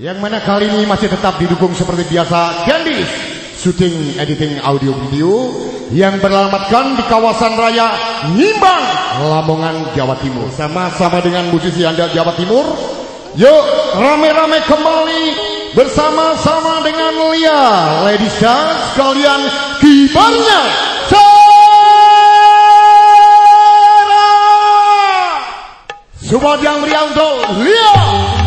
Yang mana kali ini masih tetap didukung seperti biasa Gendis Shooting editing audio video Yang beralamatkan di kawasan raya Nyimbang Lamongan Jawa Timur. Sama-sama dengan musisi anda Jawa Timur. Yuk rame-rame kembali Bersama-sama dengan Lia. Ladies dan sekalian Kibarnya. Sebuah yang meriah untuk Lia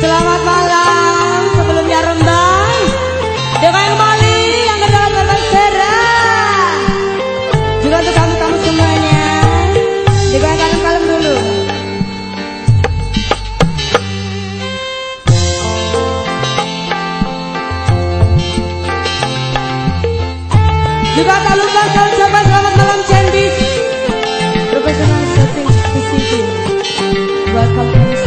Selamat malam sebelumnya rembang. Dengan kembali yang ke dalam dalam serah Juga untuk kamu-kamu semuanya. Digoyang kalem-kalem dulu. Juga tak lupa saya Welcome